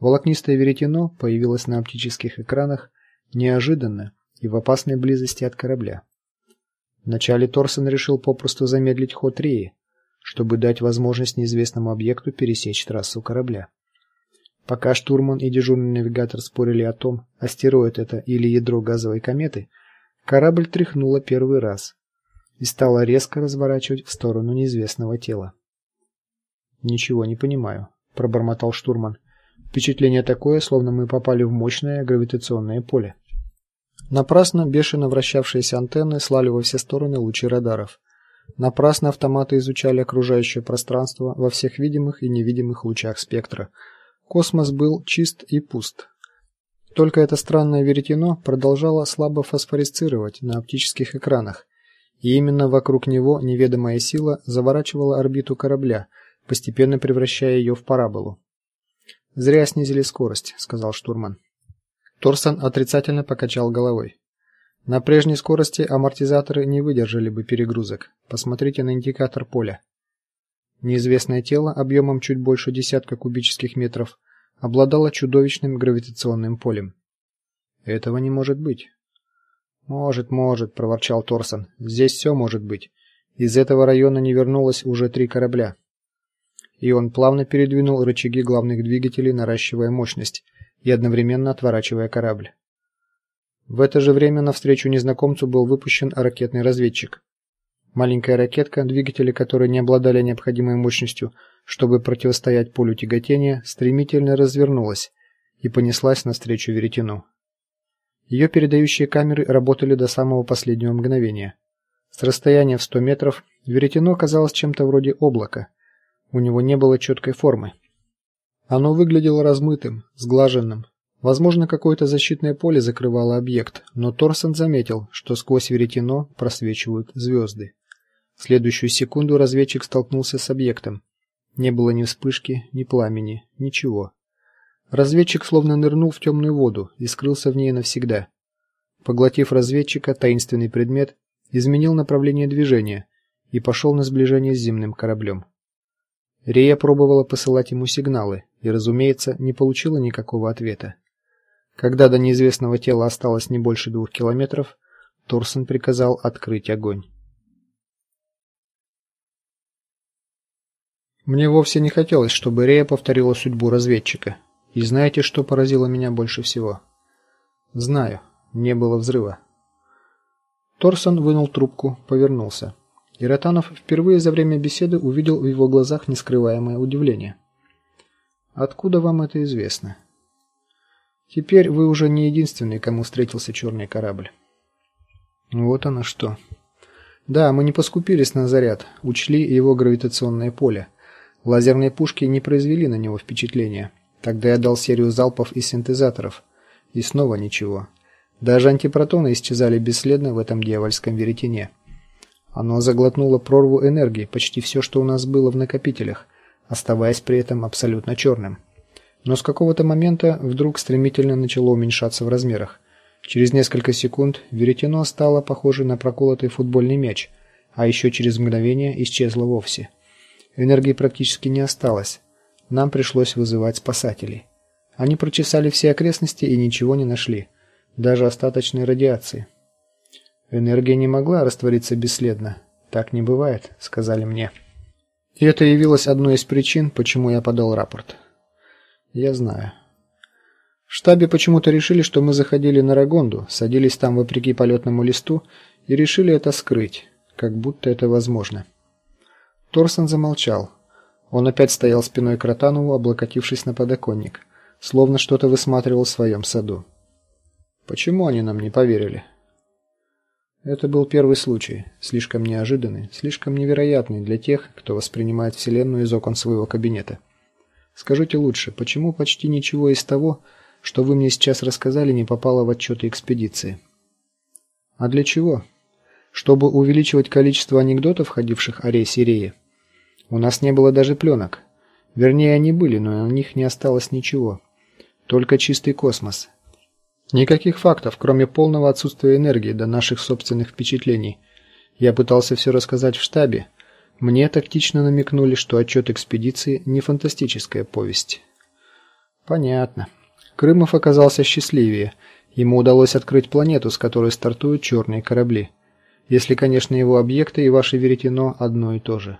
Волокнистое веретено появилось на оптических экранах неожиданно и в опасной близости от корабля. Вначале Торсон решил попросту замедлить ход Реи, чтобы дать возможность неизвестному объекту пересечь трассу корабля. Пока штурман и дежурный навигатор спорили о том, астероид это или ядро газовой кометы, корабль тряхнуло первый раз и стало резко разворачивать в сторону неизвестного тела. Ничего не понимаю, пробормотал штурман. Впечатление такое, словно мы попали в мощное гравитационное поле. Напрасно бешено вращавшиеся антенны слали во все стороны лучи радаров. Напрасно автоматы изучали окружающее пространство во всех видимых и невидимых лучах спектра. Космос был чист и пуст. Только это странное веретено продолжало слабо фосфорисцировать на оптических экранах, и именно вокруг него неведомая сила заворачивала орбиту корабля, постепенно превращая ее в параболу. Зря снизили скорость, сказал штурман. Торсон отрицательно покачал головой. На прежней скорости амортизаторы не выдержали бы перегрузок. Посмотрите на индикатор поля. Неизвестное тело объемом чуть больше десятка кубических метров обладало чудовищным гравитационным полем. Этого не может быть. Может, может, проворчал Торсон. Здесь все может быть. Из этого района не вернулось уже три корабля. И он плавно передвинул рычаги главных двигателей, наращивая мощность и одновременно отворачивая корабль. В это же время навстречу незнакомцу был выпущен ракетный разведчик. Маленькая ракетка, двигатели которой не обладали необходимой мощностью, чтобы противостоять полю тяготения, стремительно развернулась и понеслась навстречу веретену. Ее передающие камеры работали до самого последнего мгновения. С расстояния в 100 метров веретено казалось чем-то вроде облака. У него не было четкой формы. Оно выглядело размытым, сглаженным. Возможно, какое-то защитное поле закрывало объект, но Торсон заметил, что сквозь веретено просвечивают звезды. В следующую секунду разведчик столкнулся с объектом. Не было ни вспышки, ни пламени, ничего. Разведчик словно нырнул в темную воду и скрылся в ней навсегда. Поглотив разведчика, таинственный предмет изменил направление движения и пошел на сближение с земным кораблем. Рея пробовала посылать ему сигналы и, разумеется, не получила никакого ответа. Когда до неизвестного тела осталось не больше двух километров, Торсон приказал открыть огонь. Мне вовсе не хотелось, чтобы Рея повторила судьбу разведчика. И знаете, что поразило меня больше всего? Знаю, не было взрыва. Торсон вынул трубку, повернулся. И Ротанов впервые за время беседы увидел в его глазах нескрываемое удивление. Откуда вам это известно? Теперь вы уже не единственный, кому встретился черный корабль. Вот оно что. Да, мы не поскупились на заряд, учли его гравитационное поле. Лазерные пушки не произвели на него впечатления. Тогда я дал серию залпов из синтезаторов, и снова ничего. Даже антипротоны исчезали бесследно в этом дьявольском веретене. Оно заглотнуло прорву энергии, почти все, что у нас было в накопителях, оставаясь при этом абсолютно черным. Но с какого-то момента вдруг стремительно начало уменьшаться в размерах. Через несколько секунд веретено стало похоже на проколотый футбольный мяч, а еще через мгновение исчезло вовсе. Энергии практически не осталось. Нам пришлось вызывать спасателей. Они прочесали все окрестности и ничего не нашли, даже остаточной радиации. Энергия не могла раствориться бесследно. Так не бывает, сказали мне. И это явилось одной из причин, почему я подал рапорт. Я знаю. В штабе почему-то решили, что мы заходили на Рагонду, садились там вопреки полетному листу и решили это скрыть, как будто это возможно. Торсон замолчал. Он опять стоял спиной к Ротанову, облокотившись на подоконник, словно что-то высматривал в своем саду. Почему они нам не поверили? Это был первый случай, слишком неожиданный, слишком невероятный для тех, кто воспринимает вселенную из окон своего кабинета. Скажите лучше, почему почти ничего из того, что вы мне сейчас рассказали, не попало в отчеты экспедиции? А для чего? Чтобы увеличивать количество анекдотов, ходивших о рейсе Реи? У нас не было даже пленок. Вернее, они были, но на них не осталось ничего. Только чистый космос. Никаких фактов, кроме полного отсутствия энергии до наших собственных впечатлений. Я пытался все рассказать в штабе. Мне тактично намекнули, что отчет экспедиции не фантастическая повесть. Понятно. Крымов оказался счастливее. Ему удалось открыть планету, с которой стартуют черные корабли. Если, конечно, его объекты и ваше веретено одно и то же.